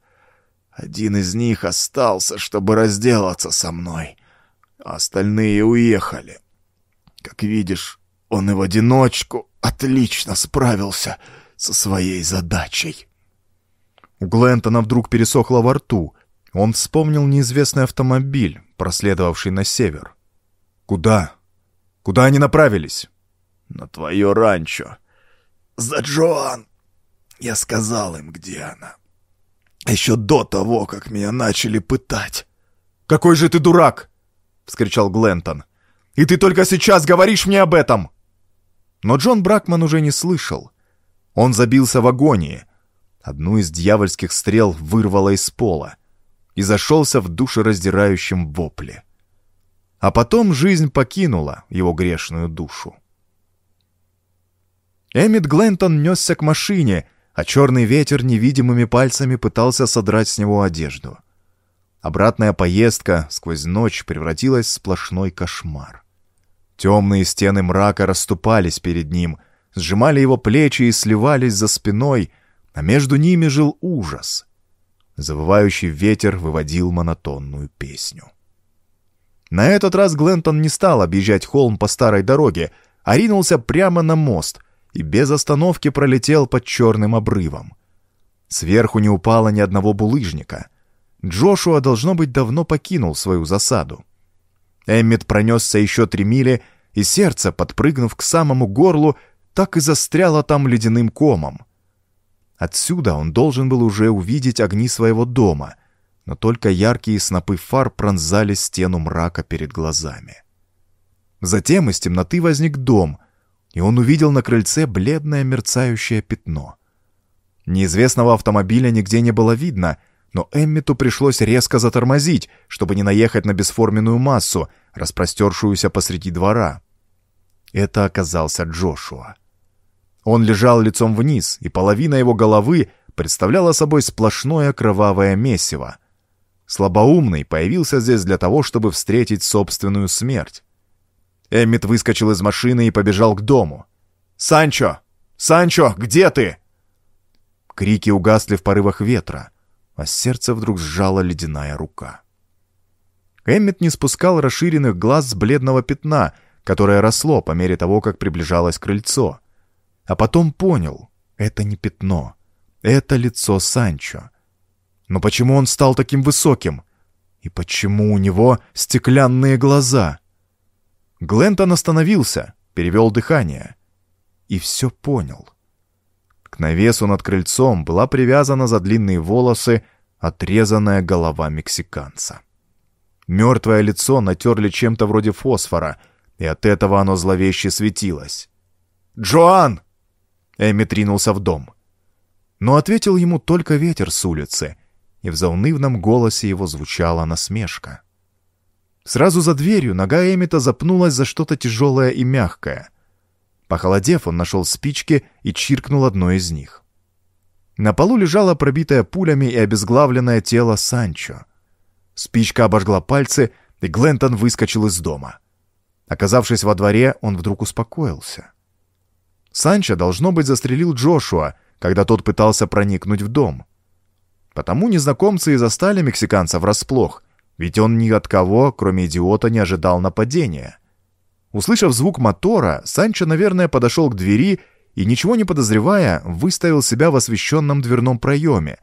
Один из них остался, чтобы разделаться со мной, а остальные уехали. Как видишь, он и в одиночку отлично справился со своей задачей. У Глентона вдруг пересохло во рту. Он вспомнил неизвестный автомобиль, проследовавший на север. «Куда? Куда они направились?» «На твое ранчо. За Джоан. Я сказал им, где она». Еще до того, как меня начали пытать. «Какой же ты дурак!» — вскричал Глентон. «И ты только сейчас говоришь мне об этом!» Но Джон Бракман уже не слышал. Он забился в агонии. Одну из дьявольских стрел вырвало из пола и зашелся в душераздирающем вопле. А потом жизнь покинула его грешную душу. Эммит Глентон несся к машине — а черный ветер невидимыми пальцами пытался содрать с него одежду. Обратная поездка сквозь ночь превратилась в сплошной кошмар. Темные стены мрака расступались перед ним, сжимали его плечи и сливались за спиной, а между ними жил ужас. Завывающий ветер выводил монотонную песню. На этот раз Глентон не стал объезжать холм по старой дороге, а ринулся прямо на мост, и без остановки пролетел под черным обрывом. Сверху не упало ни одного булыжника. Джошуа, должно быть, давно покинул свою засаду. Эммит пронесся еще три мили, и сердце, подпрыгнув к самому горлу, так и застряло там ледяным комом. Отсюда он должен был уже увидеть огни своего дома, но только яркие снопы фар пронзали стену мрака перед глазами. Затем из темноты возник дом, и он увидел на крыльце бледное мерцающее пятно. Неизвестного автомобиля нигде не было видно, но Эммету пришлось резко затормозить, чтобы не наехать на бесформенную массу, распростершуюся посреди двора. Это оказался Джошуа. Он лежал лицом вниз, и половина его головы представляла собой сплошное кровавое месиво. Слабоумный появился здесь для того, чтобы встретить собственную смерть. Эммит выскочил из машины и побежал к дому. «Санчо! Санчо, где ты?» Крики угасли в порывах ветра, а сердце вдруг сжала ледяная рука. Эммит не спускал расширенных глаз с бледного пятна, которое росло по мере того, как приближалось крыльцо. А потом понял — это не пятно, это лицо Санчо. Но почему он стал таким высоким? И почему у него стеклянные глаза? Глентон остановился, перевел дыхание и все понял. К навесу над крыльцом была привязана за длинные волосы отрезанная голова мексиканца. Мертвое лицо натерли чем-то вроде фосфора, и от этого оно зловеще светилось. «Джоан!» Эми тринулся в дом. Но ответил ему только ветер с улицы, и в заунывном голосе его звучала насмешка. Сразу за дверью нога Эмита запнулась за что-то тяжелое и мягкое. Похолодев, он нашел спички и чиркнул одной из них. На полу лежало пробитое пулями и обезглавленное тело Санчо. Спичка обожгла пальцы, и Глентон выскочил из дома. Оказавшись во дворе, он вдруг успокоился. Санчо, должно быть, застрелил Джошуа, когда тот пытался проникнуть в дом. Потому незнакомцы и застали мексиканца врасплох, ведь он ни от кого, кроме идиота, не ожидал нападения. Услышав звук мотора, Санчо, наверное, подошел к двери и, ничего не подозревая, выставил себя в освещенном дверном проеме.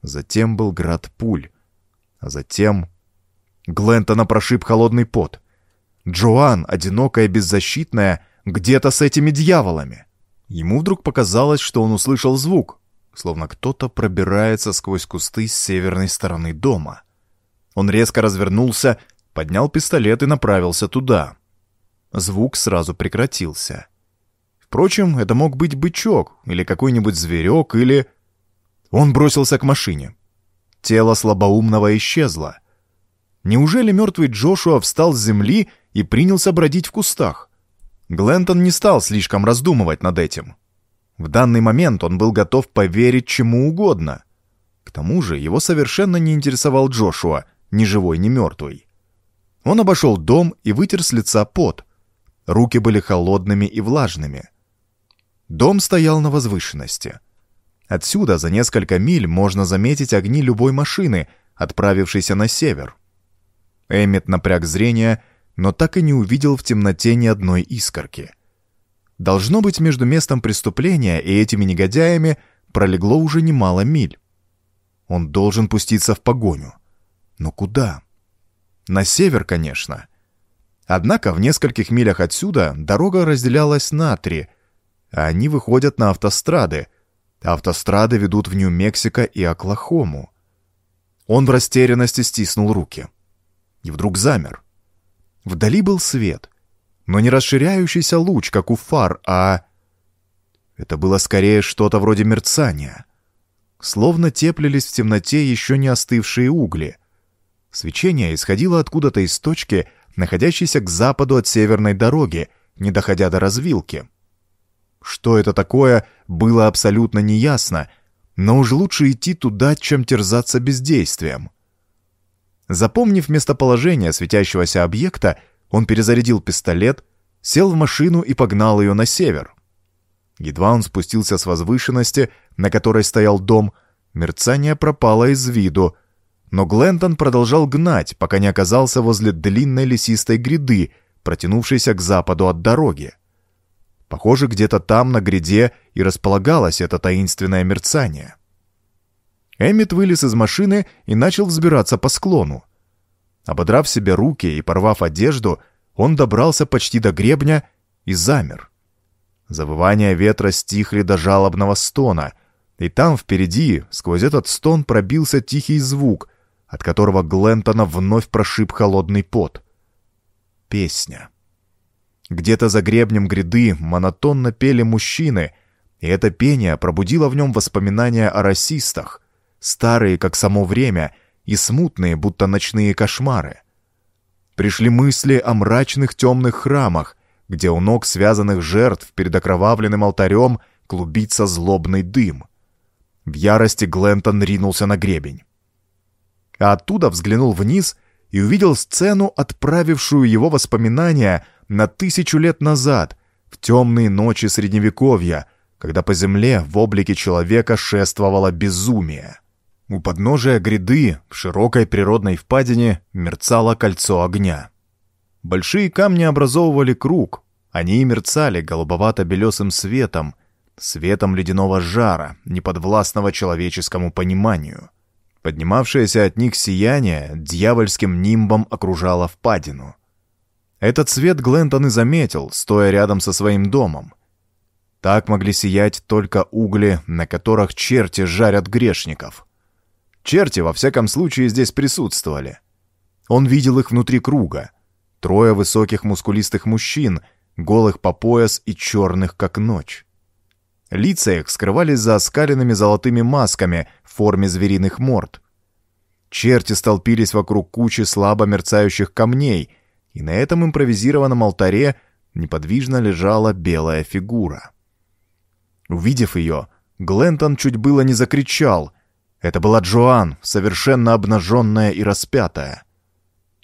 Затем был град пуль. А затем... Глентона прошиб холодный пот. Джоан, одинокая беззащитная, где-то с этими дьяволами. Ему вдруг показалось, что он услышал звук, словно кто-то пробирается сквозь кусты с северной стороны дома. Он резко развернулся, поднял пистолет и направился туда. Звук сразу прекратился. Впрочем, это мог быть бычок, или какой-нибудь зверек, или... Он бросился к машине. Тело слабоумного исчезло. Неужели мертвый Джошуа встал с земли и принялся бродить в кустах? Глентон не стал слишком раздумывать над этим. В данный момент он был готов поверить чему угодно. К тому же его совершенно не интересовал Джошуа, ни живой, ни мертвый. Он обошел дом и вытер с лица пот. Руки были холодными и влажными. Дом стоял на возвышенности. Отсюда за несколько миль можно заметить огни любой машины, отправившейся на север. Эммет напряг зрение — но так и не увидел в темноте ни одной искорки. Должно быть, между местом преступления и этими негодяями пролегло уже немало миль. Он должен пуститься в погоню. Но куда? На север, конечно. Однако в нескольких милях отсюда дорога разделялась на три, а они выходят на автострады. Автострады ведут в Нью-Мексико и Оклахому. Он в растерянности стиснул руки. И вдруг замер. Вдали был свет, но не расширяющийся луч, как у фар, а... Это было скорее что-то вроде мерцания. Словно теплились в темноте еще не остывшие угли. Свечение исходило откуда-то из точки, находящейся к западу от северной дороги, не доходя до развилки. Что это такое, было абсолютно неясно, но уж лучше идти туда, чем терзаться бездействием. Запомнив местоположение светящегося объекта, он перезарядил пистолет, сел в машину и погнал ее на север. Едва он спустился с возвышенности, на которой стоял дом, мерцание пропало из виду, но Глентон продолжал гнать, пока не оказался возле длинной лесистой гряды, протянувшейся к западу от дороги. Похоже, где-то там, на гряде, и располагалось это таинственное мерцание. Эммит вылез из машины и начал взбираться по склону. Ободрав себе руки и порвав одежду, он добрался почти до гребня и замер. Завывания ветра стихли до жалобного стона, и там впереди, сквозь этот стон, пробился тихий звук, от которого Глентона вновь прошиб холодный пот. Песня. Где-то за гребнем гряды монотонно пели мужчины, и это пение пробудило в нем воспоминания о расистах, старые, как само время, и смутные, будто ночные кошмары. Пришли мысли о мрачных темных храмах, где у ног связанных жертв перед окровавленным алтарем клубится злобный дым. В ярости Глентон ринулся на гребень. А оттуда взглянул вниз и увидел сцену, отправившую его воспоминания на тысячу лет назад, в темные ночи Средневековья, когда по земле в облике человека шествовало безумие. У подножия гряды, в широкой природной впадине, мерцало кольцо огня. Большие камни образовывали круг, они мерцали голубовато-белесым светом, светом ледяного жара, неподвластного человеческому пониманию. Поднимавшееся от них сияние дьявольским нимбом окружало впадину. Этот свет Глентон и заметил, стоя рядом со своим домом. Так могли сиять только угли, на которых черти жарят грешников. Черти, во всяком случае, здесь присутствовали. Он видел их внутри круга. Трое высоких мускулистых мужчин, голых по пояс и черных, как ночь. Лица их скрывались за оскаленными золотыми масками в форме звериных морд. Черти столпились вокруг кучи слабо мерцающих камней, и на этом импровизированном алтаре неподвижно лежала белая фигура. Увидев ее, Глентон чуть было не закричал. Это была Джоан, совершенно обнаженная и распятая.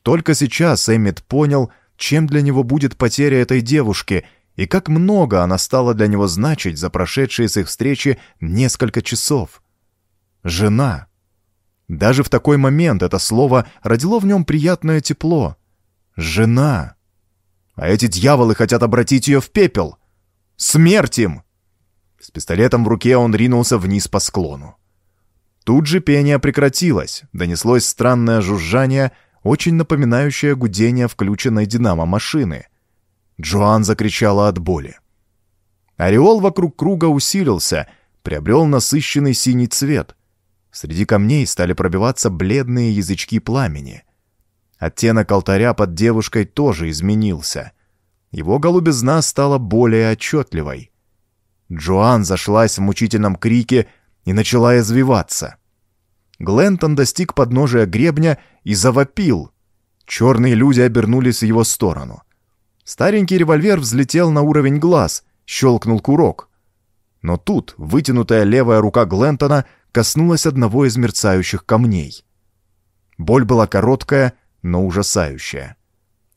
Только сейчас Эммит понял, чем для него будет потеря этой девушки и как много она стала для него значить за прошедшие с их встречи несколько часов. Жена. Даже в такой момент это слово родило в нем приятное тепло. Жена. А эти дьяволы хотят обратить ее в пепел. Смерть им! С пистолетом в руке он ринулся вниз по склону. Тут же пение прекратилось, донеслось странное жужжание, очень напоминающее гудение включенной динамо-машины. Джоан закричала от боли. Ореол вокруг круга усилился, приобрел насыщенный синий цвет. Среди камней стали пробиваться бледные язычки пламени. Оттенок алтаря под девушкой тоже изменился. Его голубизна стала более отчетливой. Джоан зашлась в мучительном крике и начала извиваться. Глентон достиг подножия гребня и завопил. Черные люди обернулись в его сторону. Старенький револьвер взлетел на уровень глаз, щелкнул курок. Но тут вытянутая левая рука Глентона коснулась одного из мерцающих камней. Боль была короткая, но ужасающая.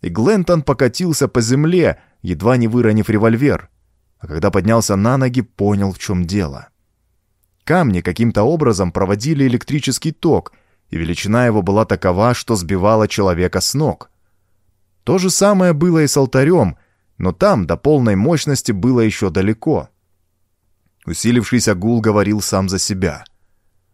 И Глентон покатился по земле, едва не выронив револьвер — а когда поднялся на ноги, понял, в чем дело. Камни каким-то образом проводили электрический ток, и величина его была такова, что сбивала человека с ног. То же самое было и с алтарем, но там до полной мощности было еще далеко. Усилившийся гул говорил сам за себя.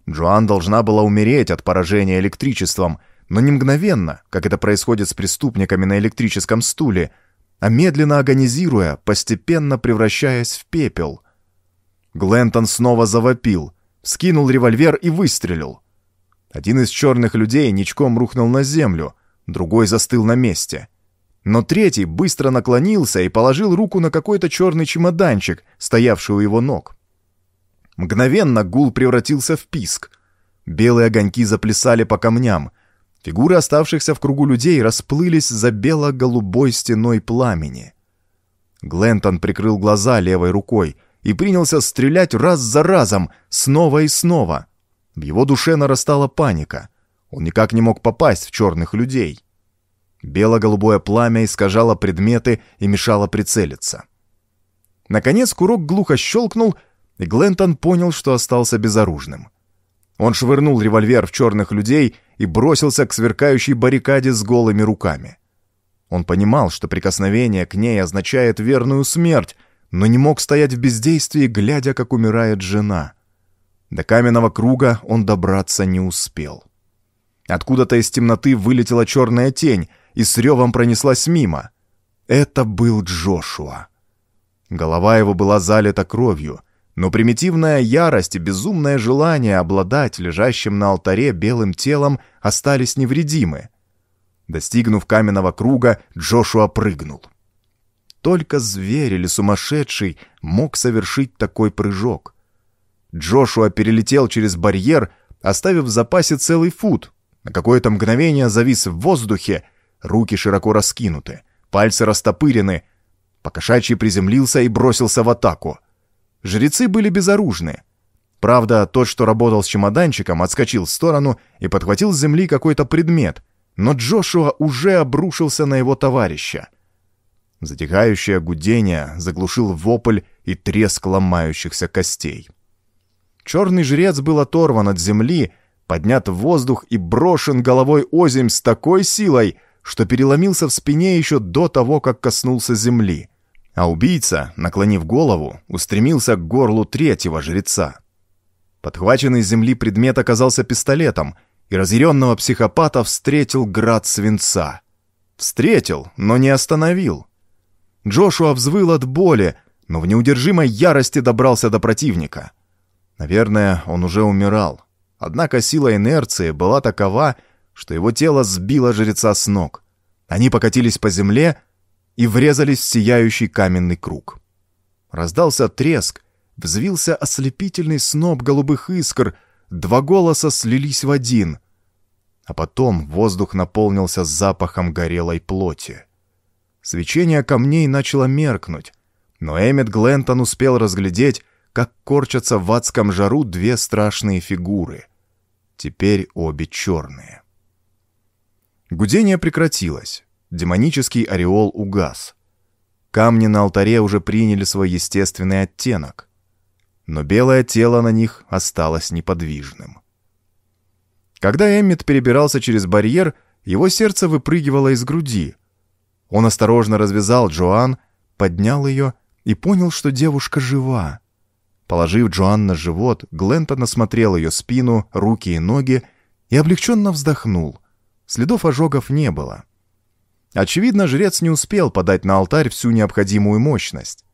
Джоан должна была умереть от поражения электричеством, но не мгновенно, как это происходит с преступниками на электрическом стуле — а медленно агонизируя, постепенно превращаясь в пепел. Глентон снова завопил, скинул револьвер и выстрелил. Один из черных людей ничком рухнул на землю, другой застыл на месте. Но третий быстро наклонился и положил руку на какой-то черный чемоданчик, стоявший у его ног. Мгновенно гул превратился в писк. Белые огоньки заплясали по камням — Фигуры оставшихся в кругу людей расплылись за бело-голубой стеной пламени. Глентон прикрыл глаза левой рукой и принялся стрелять раз за разом, снова и снова. В его душе нарастала паника. Он никак не мог попасть в черных людей. Бело-голубое пламя искажало предметы и мешало прицелиться. Наконец курок глухо щелкнул, и Глентон понял, что остался безоружным. Он швырнул револьвер в черных людей и бросился к сверкающей баррикаде с голыми руками. Он понимал, что прикосновение к ней означает верную смерть, но не мог стоять в бездействии, глядя, как умирает жена. До каменного круга он добраться не успел. Откуда-то из темноты вылетела черная тень и с ревом пронеслась мимо. Это был Джошуа. Голова его была залита кровью, Но примитивная ярость и безумное желание обладать лежащим на алтаре белым телом остались невредимы. Достигнув каменного круга, Джошуа прыгнул. Только зверь или сумасшедший мог совершить такой прыжок. Джошуа перелетел через барьер, оставив в запасе целый фут. На какое-то мгновение завис в воздухе, руки широко раскинуты, пальцы растопырены. Покошачий приземлился и бросился в атаку. Жрецы были безоружны. Правда, тот, что работал с чемоданчиком, отскочил в сторону и подхватил с земли какой-то предмет, но Джошуа уже обрушился на его товарища. Затихающее гудение заглушил вопль и треск ломающихся костей. Черный жрец был оторван от земли, поднят в воздух и брошен головой озимь с такой силой, что переломился в спине еще до того, как коснулся земли а убийца, наклонив голову, устремился к горлу третьего жреца. Подхваченный с земли предмет оказался пистолетом, и разъяренного психопата встретил град свинца. Встретил, но не остановил. Джошуа взвыл от боли, но в неудержимой ярости добрался до противника. Наверное, он уже умирал. Однако сила инерции была такова, что его тело сбило жреца с ног. Они покатились по земле, и врезались в сияющий каменный круг. Раздался треск, взвился ослепительный сноп голубых искр, два голоса слились в один. А потом воздух наполнился запахом горелой плоти. Свечение камней начало меркнуть, но Эммет Глентон успел разглядеть, как корчатся в адском жару две страшные фигуры. Теперь обе черные. Гудение прекратилось демонический ореол угас. Камни на алтаре уже приняли свой естественный оттенок, но белое тело на них осталось неподвижным. Когда Эммит перебирался через барьер, его сердце выпрыгивало из груди. Он осторожно развязал Джоан, поднял ее и понял, что девушка жива. Положив Джоан на живот, Глентон осмотрел ее спину, руки и ноги и облегченно вздохнул. Следов ожогов не было. Очевидно, жрец не успел подать на алтарь всю необходимую мощность.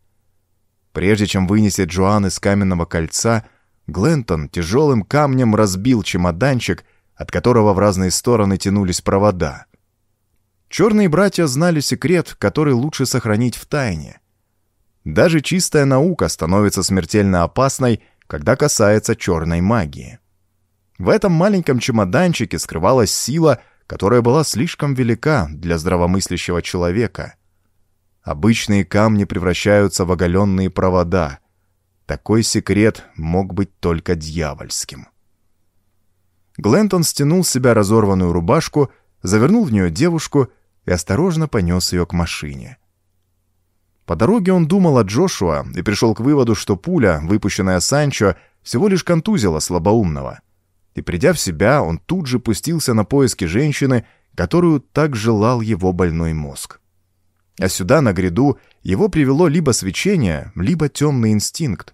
Прежде чем вынести Джоан из каменного кольца, Глентон тяжелым камнем разбил чемоданчик, от которого в разные стороны тянулись провода. Черные братья знали секрет, который лучше сохранить в тайне. Даже чистая наука становится смертельно опасной, когда касается черной магии. В этом маленьком чемоданчике скрывалась сила, которая была слишком велика для здравомыслящего человека. Обычные камни превращаются в оголенные провода. Такой секрет мог быть только дьявольским. Глентон стянул с себя разорванную рубашку, завернул в нее девушку и осторожно понес ее к машине. По дороге он думал о Джошуа и пришел к выводу, что пуля, выпущенная Санчо, всего лишь контузила слабоумного — и придя в себя, он тут же пустился на поиски женщины, которую так желал его больной мозг. А сюда, на гряду, его привело либо свечение, либо темный инстинкт.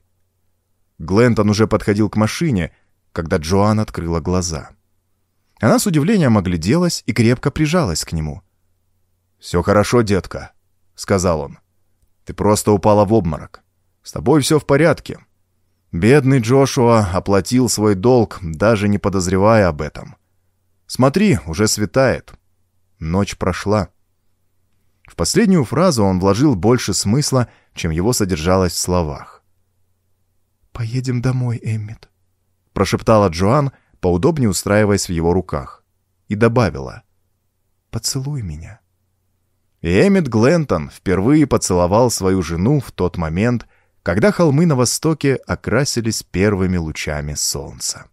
Глентон уже подходил к машине, когда Джоан открыла глаза. Она с удивлением огляделась и крепко прижалась к нему. «Все хорошо, детка», — сказал он. «Ты просто упала в обморок. С тобой все в порядке. Бедный Джошуа оплатил свой долг, даже не подозревая об этом. Смотри, уже светает. Ночь прошла. В последнюю фразу он вложил больше смысла, чем его содержалось в словах. «Поедем домой, Эммит», — прошептала Джоан, поудобнее устраиваясь в его руках, и добавила. «Поцелуй меня». И Эммит Глентон впервые поцеловал свою жену в тот момент, когда холмы на востоке окрасились первыми лучами солнца.